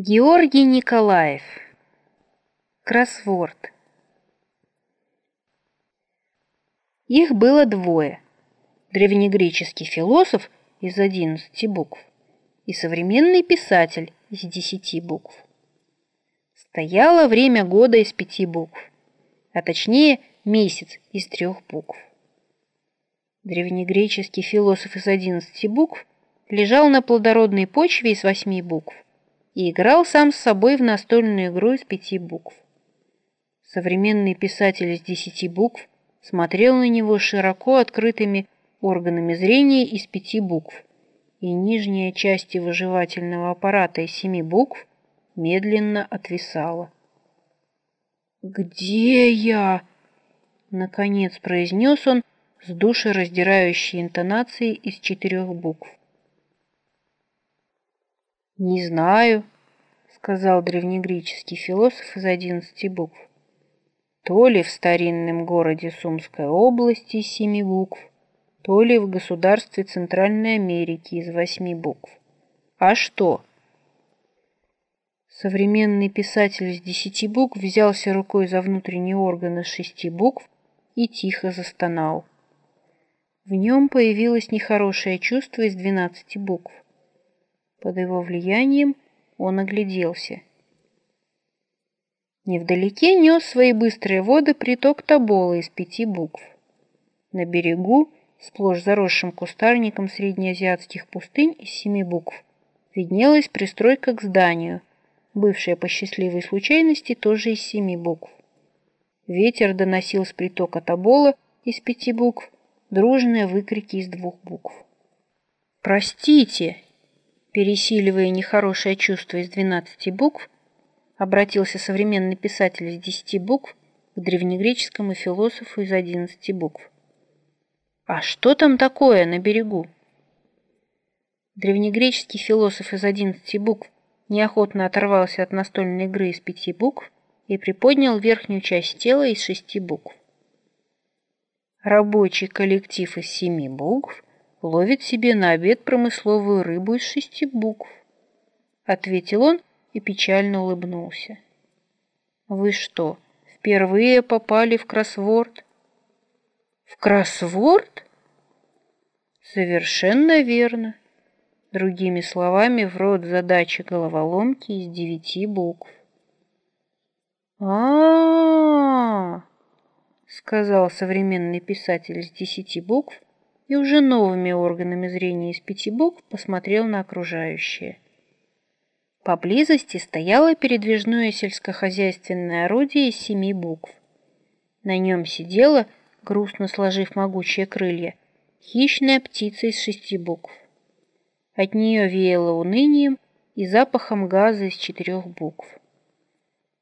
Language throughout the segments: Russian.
Георгий Николаев. Кроссворд. Их было двое. Древнегреческий философ из одиннадцати букв и современный писатель из десяти букв. Стояло время года из пяти букв, а точнее месяц из трех букв. Древнегреческий философ из одиннадцати букв лежал на плодородной почве из восьми букв и играл сам с собой в настольную игру из пяти букв. Современный писатель из десяти букв смотрел на него широко открытыми органами зрения из пяти букв, и нижняя часть его жевательного аппарата из семи букв медленно отвисала. «Где я?» — наконец произнес он с душераздирающей интонацией из четырех букв. «Не знаю», — сказал древнегреческий философ из одиннадцати букв. «То ли в старинном городе Сумской области из семи букв, то ли в государстве Центральной Америки из восьми букв. А что?» Современный писатель из десяти букв взялся рукой за внутренний орган из шести букв и тихо застонал. В нем появилось нехорошее чувство из двенадцати букв. Под его влиянием он огляделся. Невдалеке нес свои быстрые воды приток Тобола из пяти букв. На берегу, сплошь заросшим кустарником среднеазиатских пустынь из семи букв, виднелась пристройка к зданию, бывшая по счастливой случайности тоже из семи букв. Ветер доносил с притока Тобола из пяти букв дружные выкрики из двух букв. «Простите!» Пересиливая нехорошее чувство из двенадцати букв, обратился современный писатель из десяти букв к древнегреческому философу из одиннадцати букв. «А что там такое на берегу?» Древнегреческий философ из одиннадцати букв неохотно оторвался от настольной игры из пяти букв и приподнял верхнюю часть тела из шести букв. Рабочий коллектив из семи букв ловит себе на обед промысловую рыбу из шести букв, ответил он и печально улыбнулся. Вы что, впервые попали в кроссворд? В кроссворд? Совершенно верно. Другими словами, в род задачи головоломки из девяти букв. -а, -а сказал современный писатель из десяти букв и уже новыми органами зрения из пяти букв посмотрел на окружающее. Поблизости стояло передвижное сельскохозяйственное орудие из семи букв. На нем сидела, грустно сложив могучие крылья, хищная птица из шести букв. От нее веяло унынием и запахом газа из четырех букв.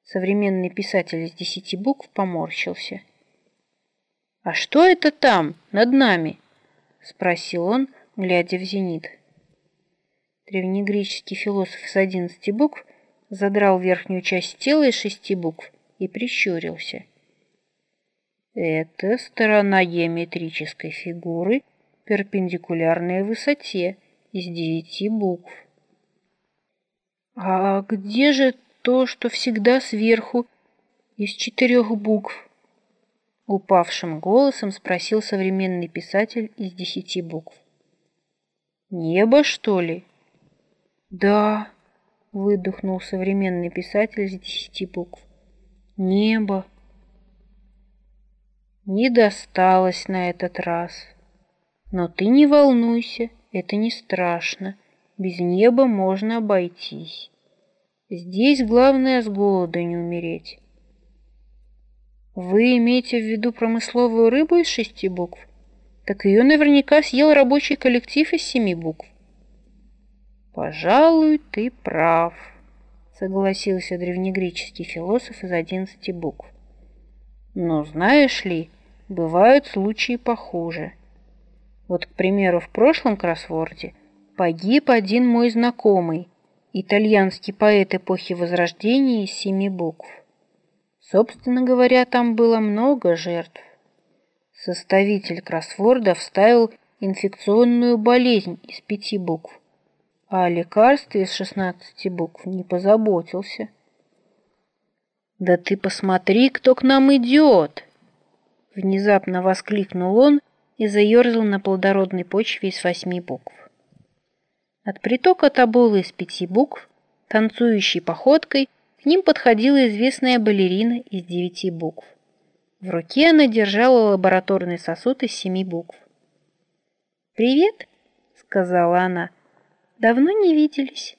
Современный писатель из десяти букв поморщился. «А что это там, над нами?» Спросил он, глядя в зенит. Древнегреческий философ с одиннадцати букв задрал верхнюю часть тела из шести букв и прищурился. Это сторона геометрической фигуры, перпендикулярной высоте, из девяти букв. А где же то, что всегда сверху, из четырех букв? Упавшим голосом спросил современный писатель из десяти букв. «Небо, что ли?» «Да», — выдохнул современный писатель из десяти букв. «Небо». Не досталось на этот раз. Но ты не волнуйся, это не страшно. Без неба можно обойтись. Здесь главное с голода не умереть. Вы имеете в виду промысловую рыбу из шести букв? Так ее наверняка съел рабочий коллектив из семи букв. Пожалуй, ты прав, согласился древнегреческий философ из одиннадцати букв. Но знаешь ли, бывают случаи похуже. Вот, к примеру, в прошлом кроссворде погиб один мой знакомый, итальянский поэт эпохи Возрождения из семи букв. Собственно говоря, там было много жертв. Составитель кроссворда вставил инфекционную болезнь из пяти букв. а о лекарстве из шестнадцати букв не позаботился. «Да ты посмотри, кто к нам идет!» Внезапно воскликнул он и заерзал на плодородной почве из восьми букв. От притока Таболы из пяти букв, танцующей походкой, ним подходила известная балерина из девяти букв. В руке она держала лабораторный сосуд из семи букв. «Привет!» — сказала она. «Давно не виделись».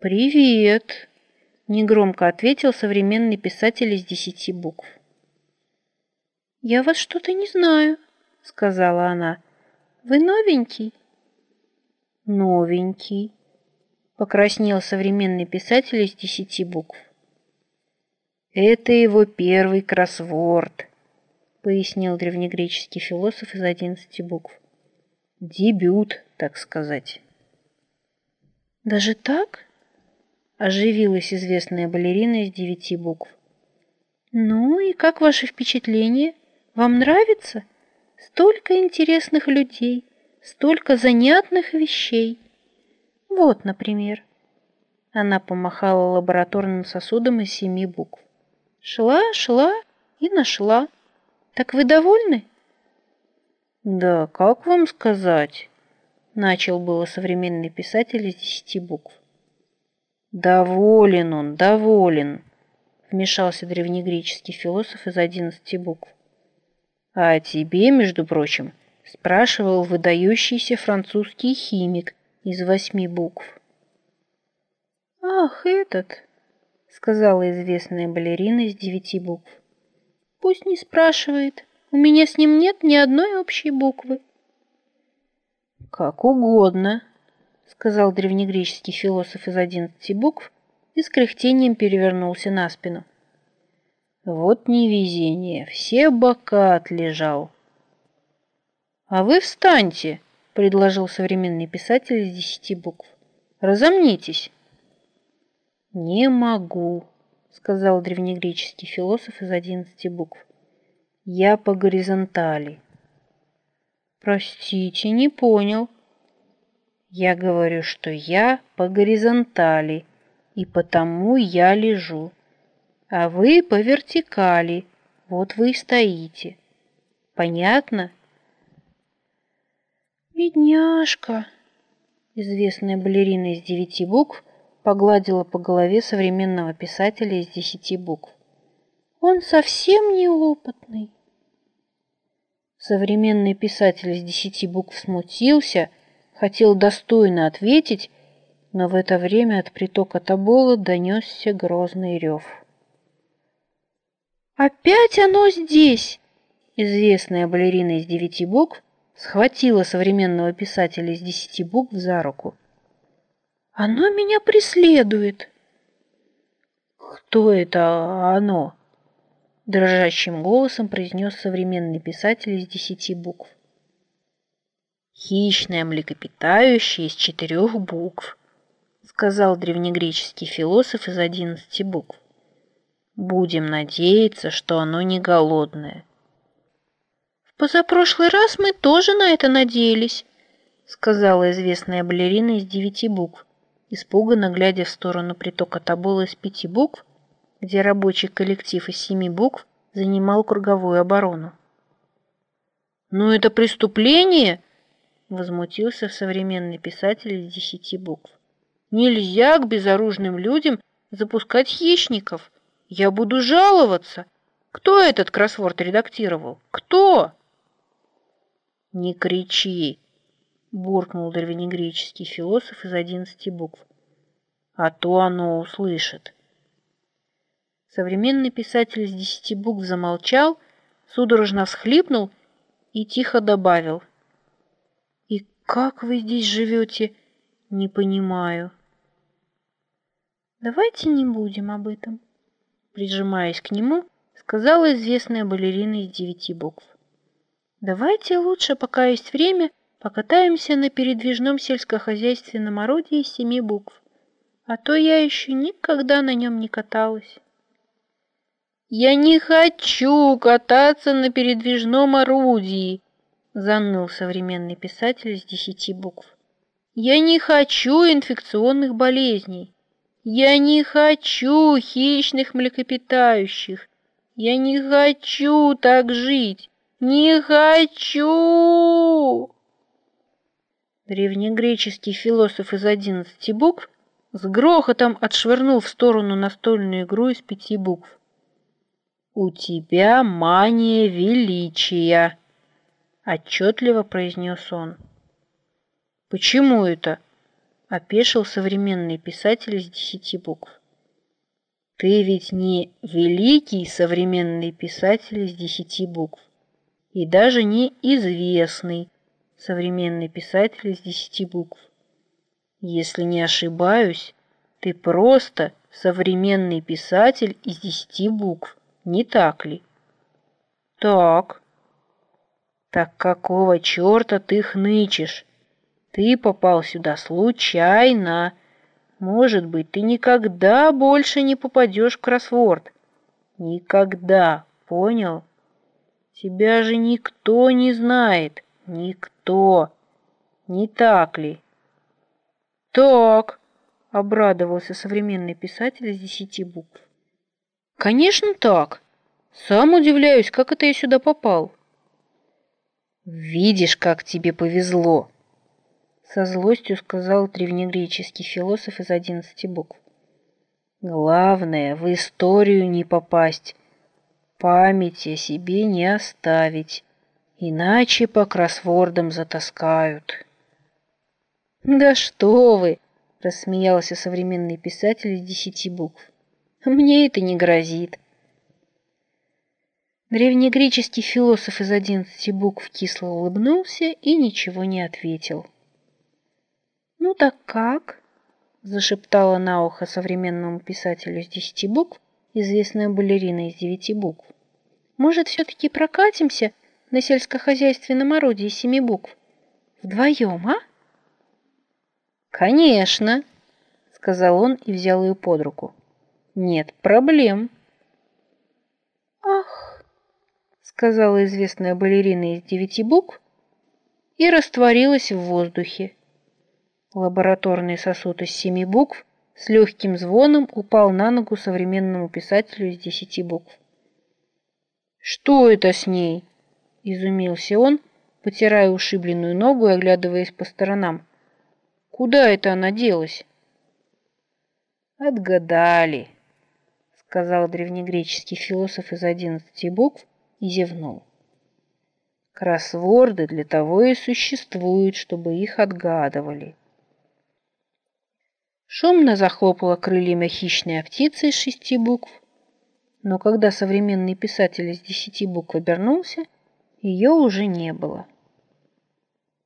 «Привет!» — негромко ответил современный писатель из десяти букв. «Я вас что-то не знаю», — сказала она. «Вы новенький?» «Новенький», — покраснел современный писатель из десяти букв. «Это его первый кроссворд», — пояснил древнегреческий философ из одиннадцати букв. «Дебют, так сказать». «Даже так?» — оживилась известная балерина из девяти букв. «Ну и как ваши впечатления? Вам нравится? Столько интересных людей, столько занятных вещей. Вот, например». Она помахала лабораторным сосудом из семи букв. Шла, шла и нашла. Так вы довольны? Да, как вам сказать? Начал было современный писатель из десяти букв. Доволен он, доволен, вмешался древнегреческий философ из одиннадцати букв. А тебе, между прочим, спрашивал выдающийся французский химик из восьми букв. Ах, этот, сказала известная балерина из девяти букв. Пусть не спрашивает. У меня с ним нет ни одной общей буквы. Как угодно, сказал древнегреческий философ из одиннадцати букв и с кряхтением перевернулся на спину. Вот невезение, все бока отлежал. А вы встаньте, предложил современный писатель из десяти букв. Разомнитесь. «Не могу», — сказал древнегреческий философ из одиннадцати букв. «Я по горизонтали». «Простите, не понял». «Я говорю, что я по горизонтали, и потому я лежу. А вы по вертикали, вот вы и стоите. Понятно?» «Бедняжка», известная балерина из девяти букв, погладила по голове современного писателя из десяти букв. Он совсем неопытный. Современный писатель из десяти букв смутился, хотел достойно ответить, но в это время от притока Табола донесся грозный рев. «Опять оно здесь!» Известная балерина из девяти букв схватила современного писателя из десяти букв за руку. Оно меня преследует. Кто это оно? Дрожащим голосом произнес современный писатель из десяти букв. Хищное млекопитающее из четырех букв, сказал древнегреческий философ из одиннадцати букв. Будем надеяться, что оно не голодное. Позапрошлый раз мы тоже на это надеялись, сказала известная балерина из девяти букв испуганно глядя в сторону притока Табола из пяти букв, где рабочий коллектив из семи букв занимал круговую оборону. «Ну это преступление!» — возмутился современный писатель из десяти букв. «Нельзя к безоружным людям запускать хищников. Я буду жаловаться. Кто этот кроссворд редактировал? Кто?» «Не кричи!» буркнул древнегреческий философ из одиннадцати букв. А то оно услышит. Современный писатель из десяти букв замолчал, судорожно всхлипнул и тихо добавил. «И как вы здесь живете, не понимаю». «Давайте не будем об этом», прижимаясь к нему, сказала известная балерина из девяти букв. «Давайте лучше, пока есть время, Покатаемся на передвижном сельскохозяйственном орудии семи букв. А то я еще никогда на нем не каталась. «Я не хочу кататься на передвижном орудии», — заныл современный писатель из десяти букв. Я не хочу инфекционных болезней. Я не хочу хищных млекопитающих. Я не хочу так жить. Не хочу! Древнегреческий философ из одиннадцати букв с грохотом отшвырнул в сторону настольную игру из пяти букв. «У тебя мания величия», — отчетливо произнес он. «Почему это?» — опешил современный писатель из десяти букв. «Ты ведь не великий современный писатель из десяти букв, и даже не известный современный писатель из десяти букв. Если не ошибаюсь, ты просто современный писатель из десяти букв, не так ли? Так. Так какого черта ты хнычешь? Ты попал сюда случайно. Может быть, ты никогда больше не попадешь в кроссворд. Никогда, понял? Тебя же никто не знает, никто. Не так ли? «Так», — обрадовался современный писатель из десяти букв. «Конечно так. Сам удивляюсь, как это я сюда попал». «Видишь, как тебе повезло», — со злостью сказал древнегреческий философ из одиннадцати букв. «Главное, в историю не попасть, памяти о себе не оставить, иначе по кроссвордам затаскают». «Да что вы!» – рассмеялся современный писатель из десяти букв. «Мне это не грозит». Древнегреческий философ из одиннадцати букв кисло улыбнулся и ничего не ответил. «Ну так как?» – зашептала на ухо современному писателю из десяти букв известная балерина из девяти букв. «Может, все-таки прокатимся на сельскохозяйственном орудии семи букв? Вдвоем, а?» «Конечно», — сказал он и взял ее под руку. «Нет проблем». «Ах», — сказала известная балерина из девяти букв и растворилась в воздухе. Лабораторный сосуд из семи букв с легким звоном упал на ногу современному писателю из десяти букв. «Что это с ней?» – изумился он, потирая ушибленную ногу и оглядываясь по сторонам. Куда это она делась? Отгадали, сказал древнегреческий философ из одиннадцати букв и зевнул. Кроссворды для того и существуют, чтобы их отгадывали. Шумно захлопала крыльями хищная птица из шести букв, но когда современный писатель из десяти букв обернулся, ее уже не было.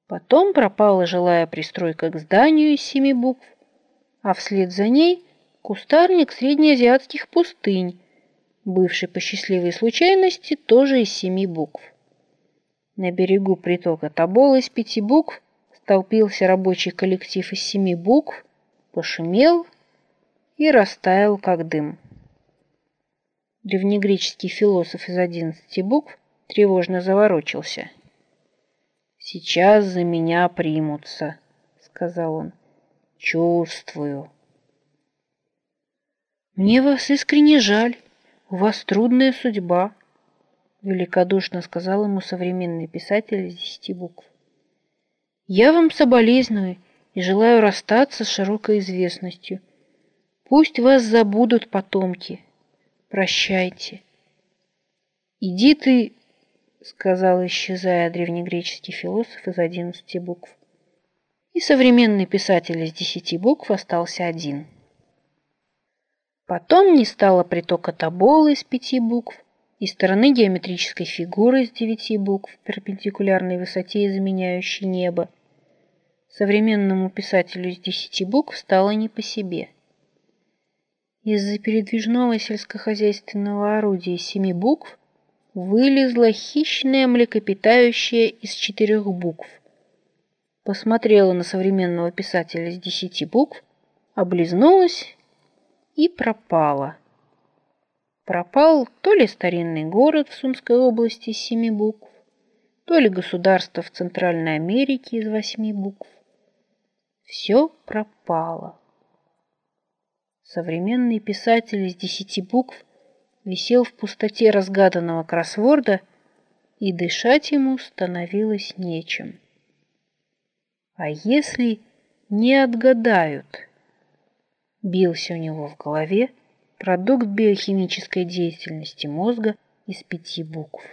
Потом пропала жилая пристройка к зданию из семи букв, а вслед за ней кустарник среднеазиатских пустынь, бывший по счастливой случайности тоже из семи букв. На берегу притока Тобол из пяти букв столпился рабочий коллектив из семи букв, пошумел и растаял, как дым. Древнегреческий философ из одиннадцати букв тревожно заворочился – «Сейчас за меня примутся», — сказал он. «Чувствую». «Мне вас искренне жаль. У вас трудная судьба», — великодушно сказал ему современный писатель из десяти букв. «Я вам соболезную и желаю расстаться с широкой известностью. Пусть вас забудут потомки. Прощайте». «Иди ты сказал, исчезая древнегреческий философ из одиннадцати букв. И современный писатель из десяти букв остался один. Потом не стало притока Тобола из пяти букв и стороны геометрической фигуры из девяти букв, перпендикулярной высоте и заменяющей небо. Современному писателю из десяти букв стало не по себе. Из-за передвижного сельскохозяйственного орудия из семи букв вылезла хищная млекопитающее из четырех букв. Посмотрела на современного писателя с десяти букв, облизнулась и пропала. Пропал то ли старинный город в Сумской области из семи букв, то ли государство в Центральной Америке из восьми букв. Все пропало. Современный писатель из десяти букв висел в пустоте разгаданного кроссворда, и дышать ему становилось нечем. А если не отгадают? Бился у него в голове продукт биохимической деятельности мозга из пяти букв.